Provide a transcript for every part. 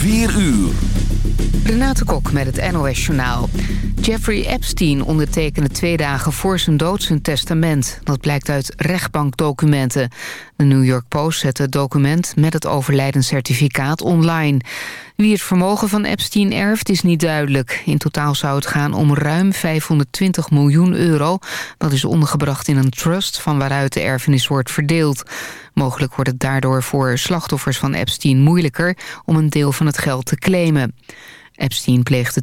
4 uur. Renate Kok met het NOS Journaal. Jeffrey Epstein ondertekende twee dagen voor zijn dood zijn testament. Dat blijkt uit rechtbankdocumenten. De New York Post zette het document met het overlijdenscertificaat online. Wie het vermogen van Epstein erft is niet duidelijk. In totaal zou het gaan om ruim 520 miljoen euro. Dat is ondergebracht in een trust van waaruit de erfenis wordt verdeeld. Mogelijk wordt het daardoor voor slachtoffers van Epstein moeilijker... om een deel van het geld te claimen. Epstein pleegde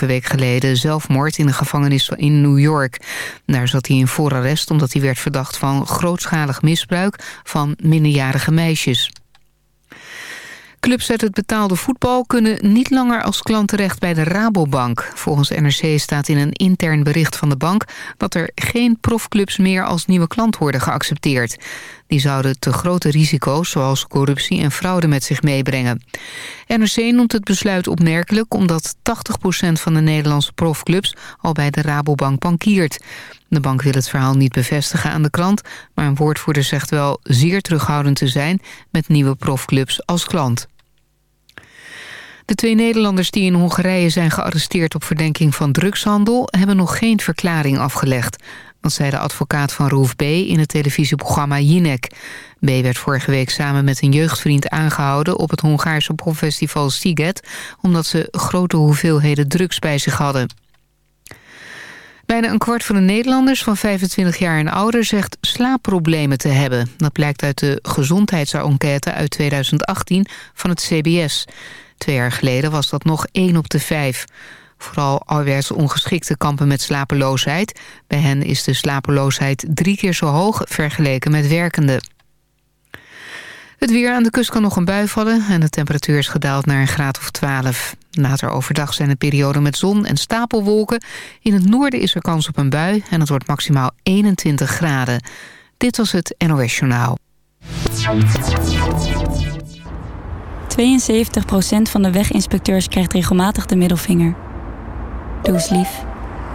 2,5 week geleden zelfmoord in de gevangenis in New York. Daar zat hij in voorarrest omdat hij werd verdacht van grootschalig misbruik van minderjarige meisjes. Clubs uit het betaalde voetbal kunnen niet langer als klant terecht bij de Rabobank. Volgens NRC staat in een intern bericht van de bank... dat er geen profclubs meer als nieuwe klant worden geaccepteerd. Die zouden te grote risico's zoals corruptie en fraude met zich meebrengen. NRC noemt het besluit opmerkelijk omdat 80% van de Nederlandse profclubs al bij de Rabobank bankiert. De bank wil het verhaal niet bevestigen aan de krant... maar een woordvoerder zegt wel zeer terughoudend te zijn... met nieuwe profclubs als klant. De twee Nederlanders die in Hongarije zijn gearresteerd op verdenking van drugshandel... hebben nog geen verklaring afgelegd. Dat zei de advocaat van Roef B. in het televisieprogramma Jinek. B. werd vorige week samen met een jeugdvriend aangehouden... op het Hongaarse popfestival Siget... omdat ze grote hoeveelheden drugs bij zich hadden. Bijna een kwart van de Nederlanders van 25 jaar en ouder zegt slaapproblemen te hebben. Dat blijkt uit de gezondheidsenquête uit 2018 van het CBS. Twee jaar geleden was dat nog 1 op de 5. Vooral alweer ongeschikte kampen met slapeloosheid. Bij hen is de slapeloosheid drie keer zo hoog vergeleken met werkenden. Het weer aan de kust kan nog een bui vallen en de temperatuur is gedaald naar een graad of 12. Later overdag zijn er perioden met zon en stapelwolken. In het noorden is er kans op een bui en het wordt maximaal 21 graden. Dit was het NOS Journaal. 72% van de weginspecteurs krijgt regelmatig de middelvinger. Doe eens lief.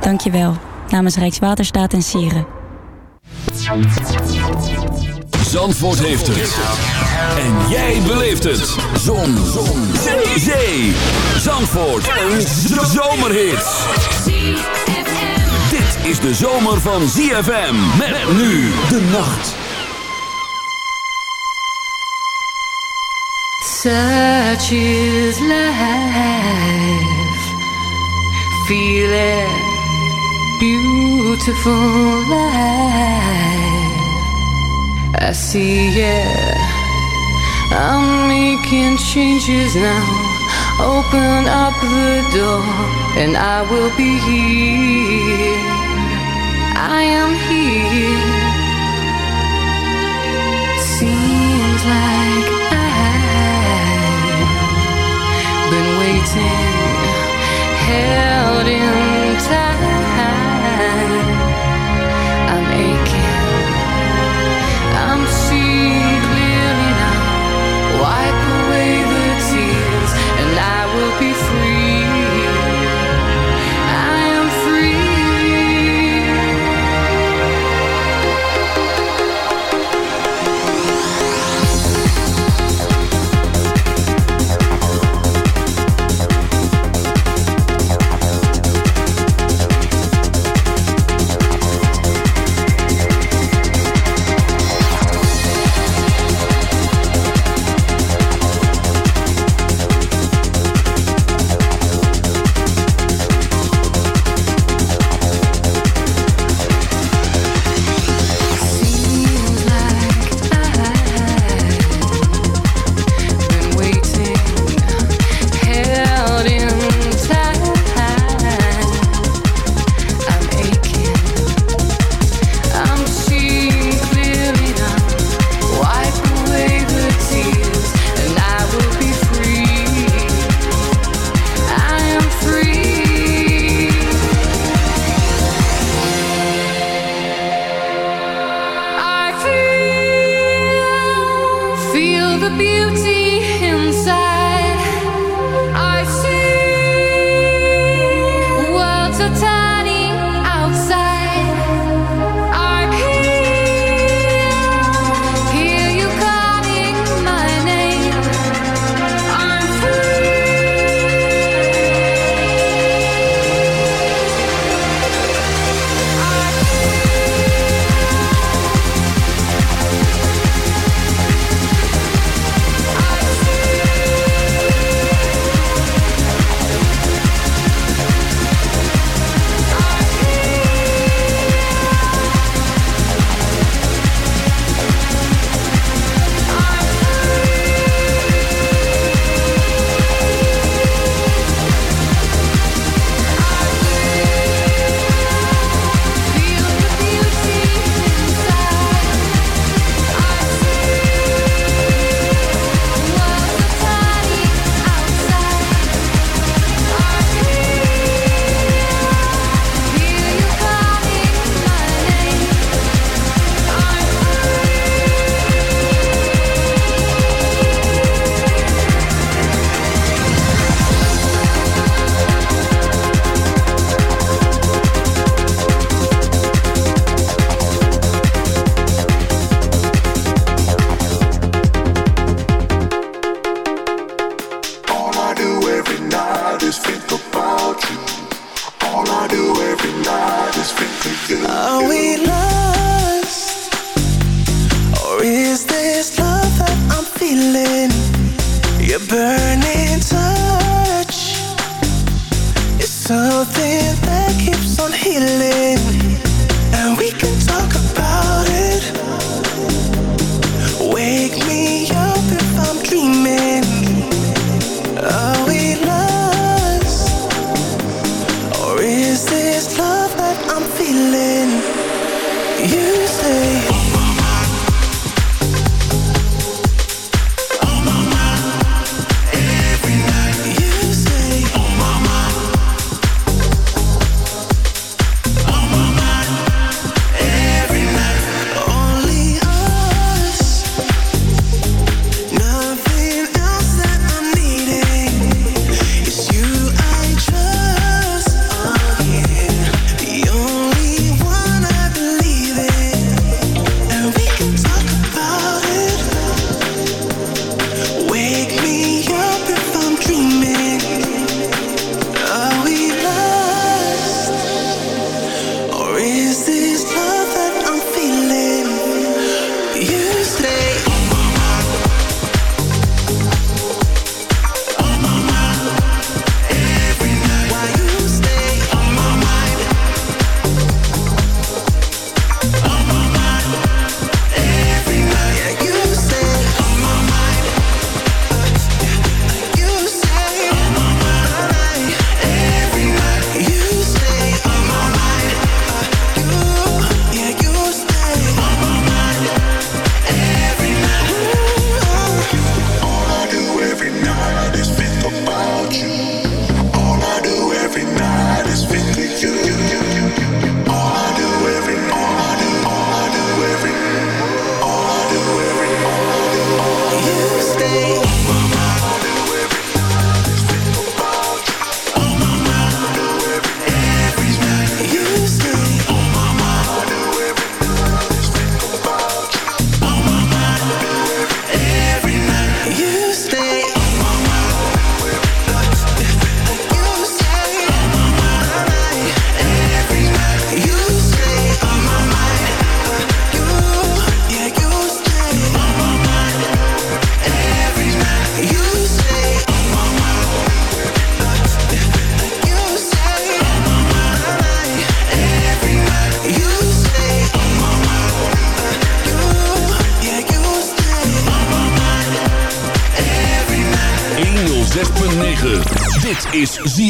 Dank je wel. Namens Rijkswaterstaat en Sieren. Zandvoort heeft het. En jij beleeft het. Zon. Zon. Zee. Zee. Zandvoort. Een zomerhit. Dit is de zomer van ZFM. Met nu de nacht. Such is life. Feel it. Beautiful life. I see it. I'm making changes now. Open up the door, and I will be here. I am here. Seems like I've been waiting, held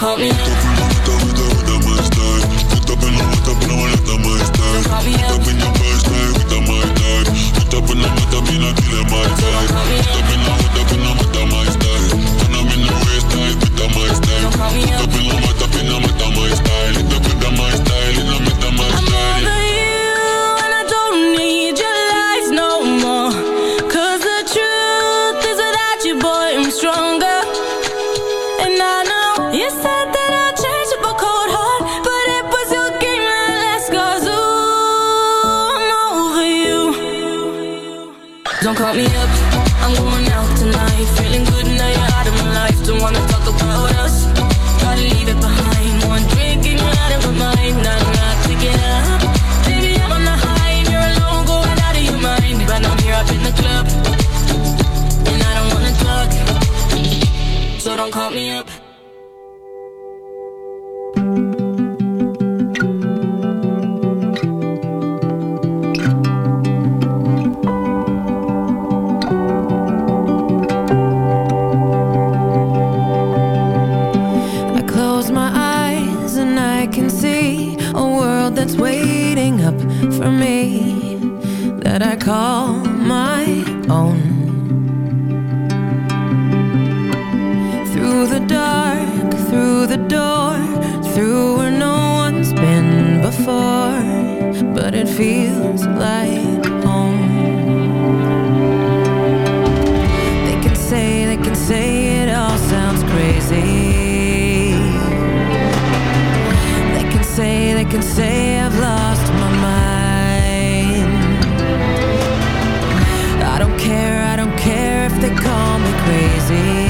call me see.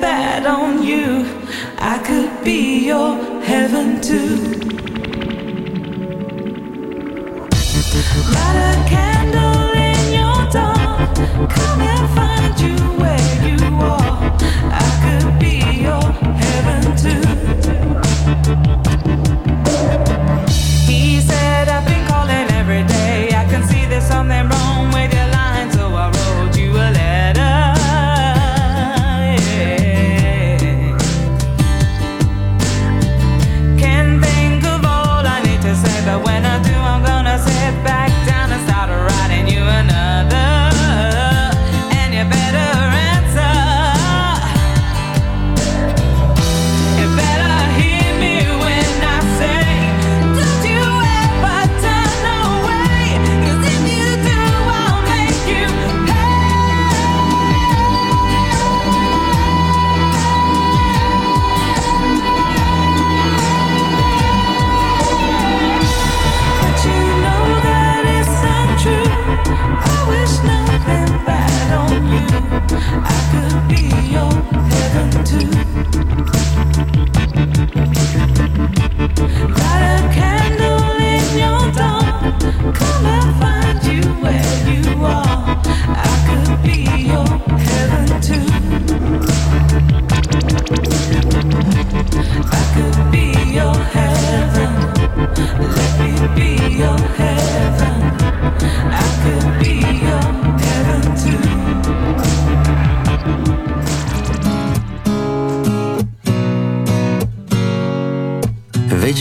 bad on you. I could be your heaven too. Light a candle in your dark. Come and find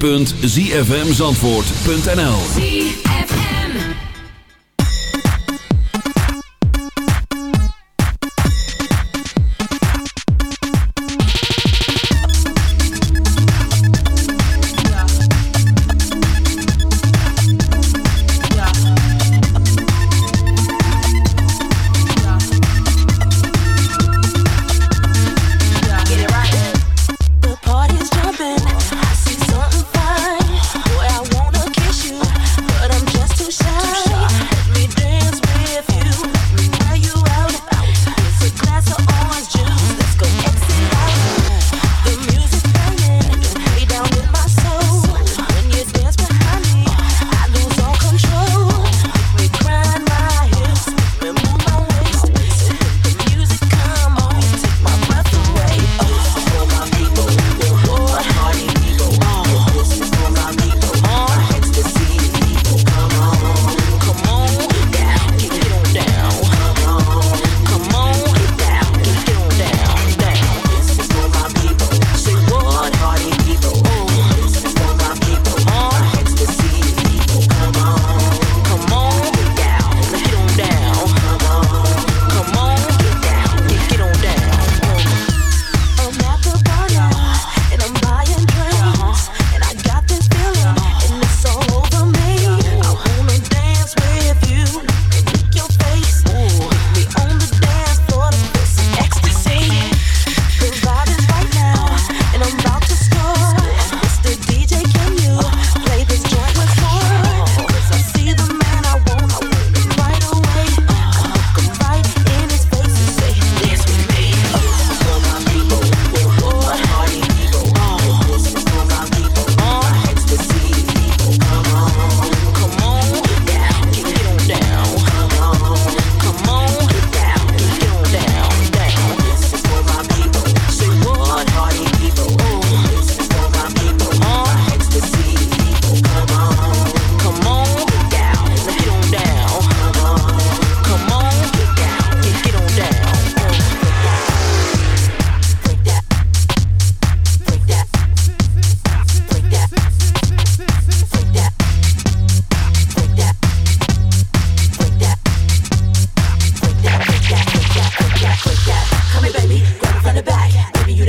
www.zfmzandvoort.nl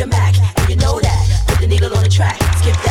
the Mac, and you know that. Put the needle on the track, skip that.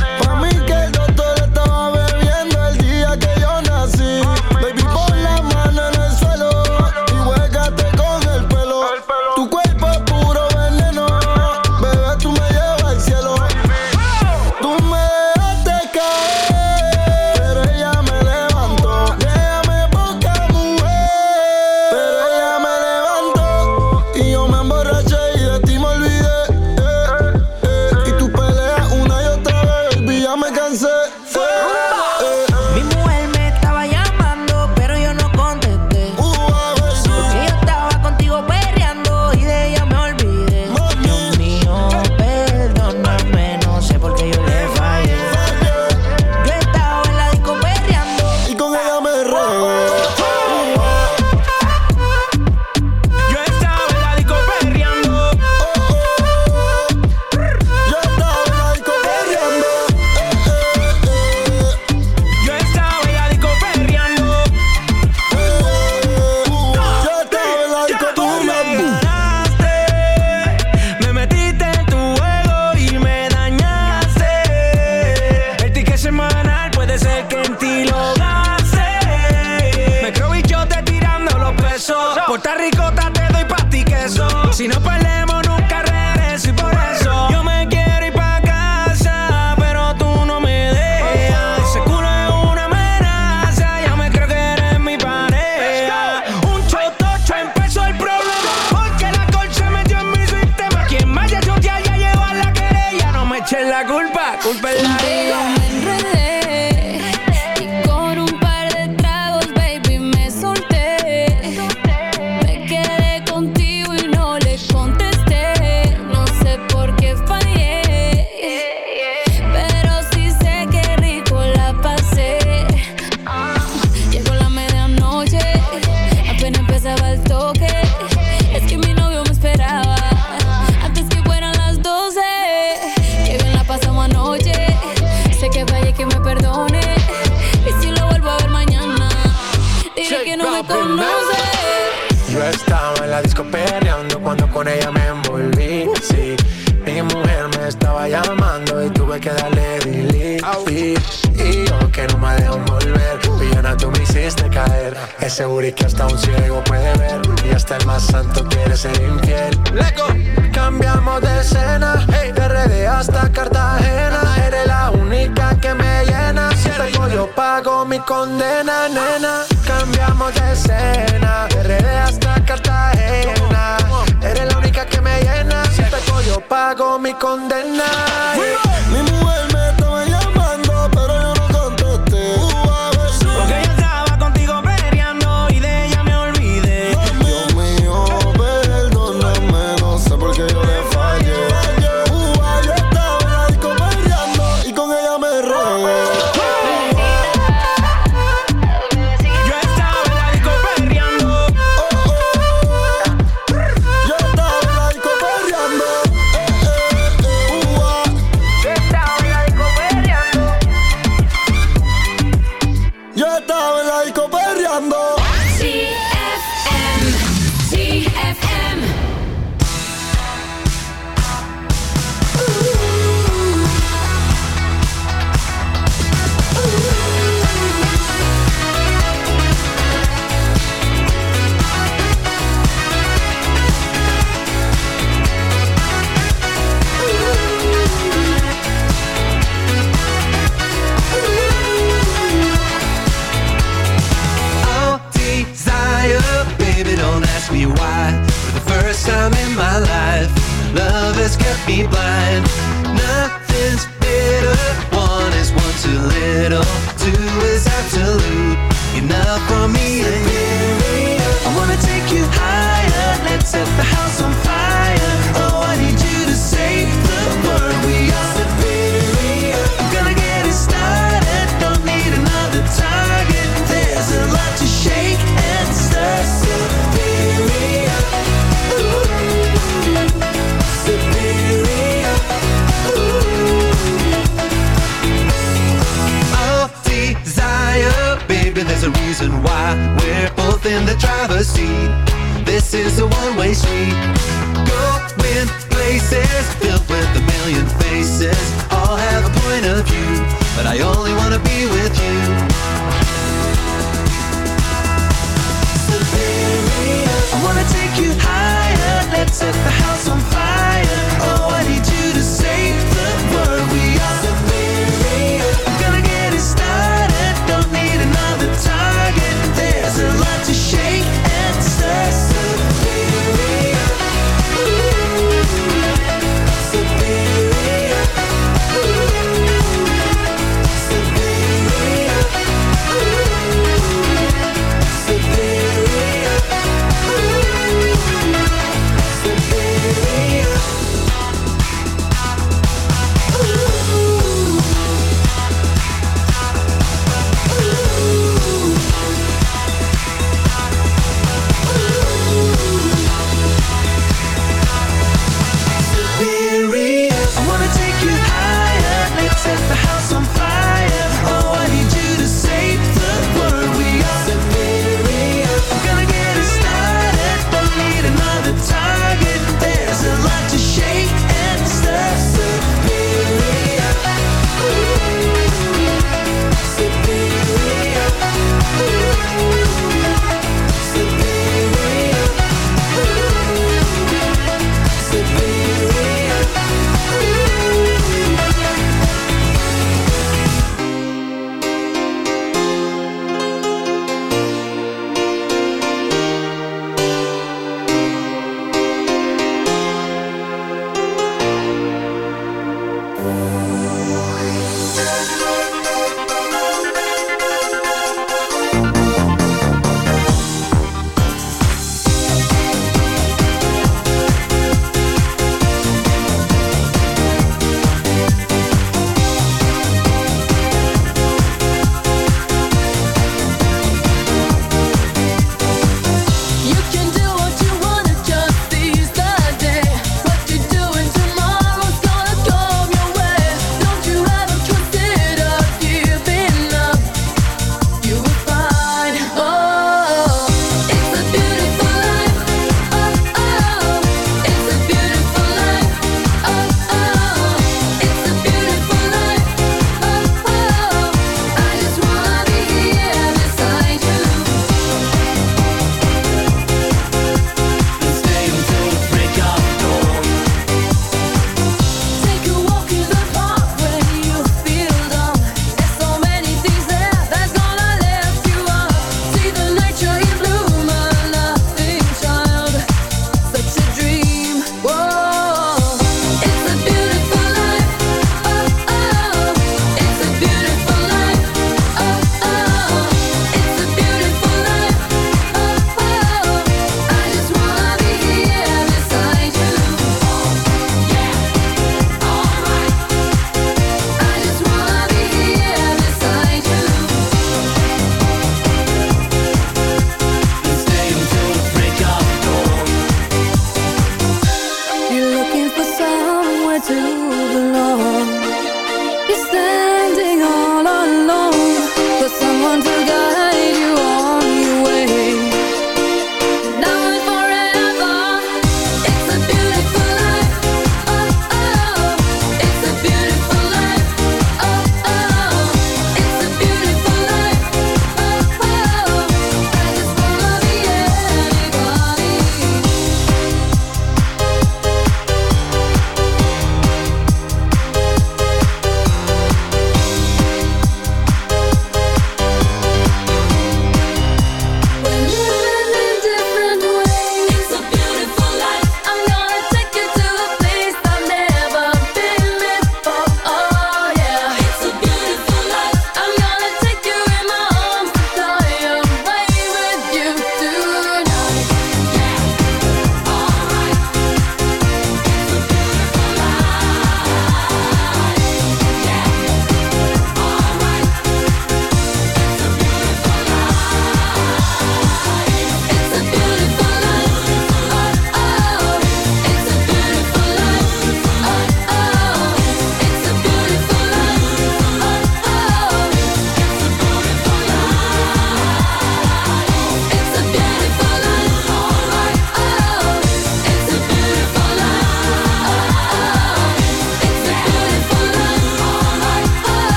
Es seguro y que hasta un ciego puede ver. Y hasta el más santo quiere ser infiel. Leco, cambiamos de escena. Hey. De RD hasta Cartagena. Eres la única que me llena. Si te pego yo pago mi condena, nena. Cambiamos de escena. De RD hasta Cartagena. Eres la única que me llena. Si te pego yo pago mi condena. Hey.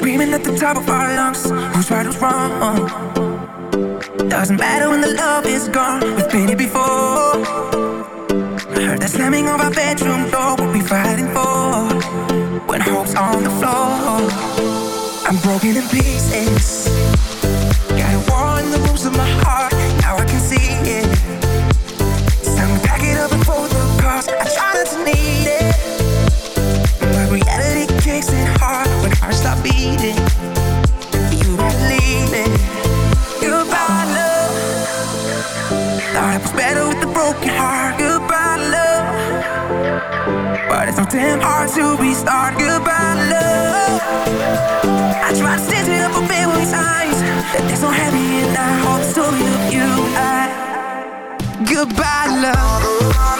Screaming at the top of our lungs, who's right, who's wrong? Doesn't matter when the love is gone, we've been here before. I heard the slamming of our bedroom door, what we fighting for? When hope's on the floor, I'm broken in pieces. To restart. Goodbye, love. I tried to stand here for million times. There's no happy and I hold the story of you. I goodbye, love.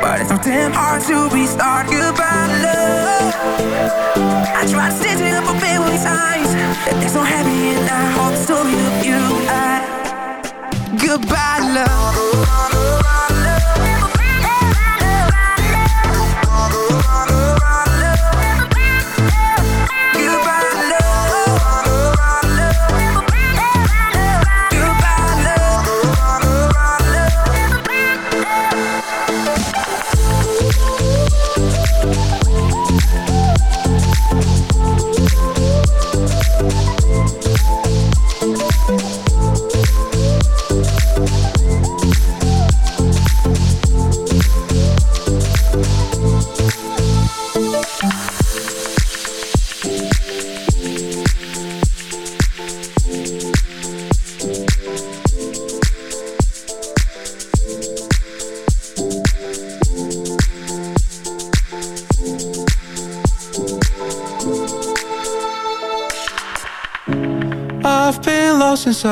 But it's so damn hard to be restart Goodbye, love. I tried to stand here for million times There's no happy and I hold the story of you. I Goodbye, love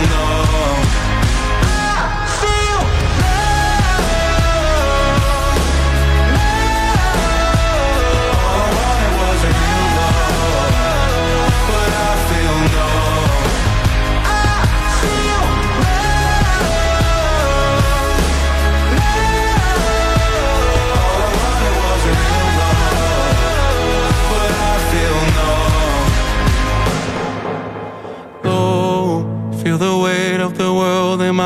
Feel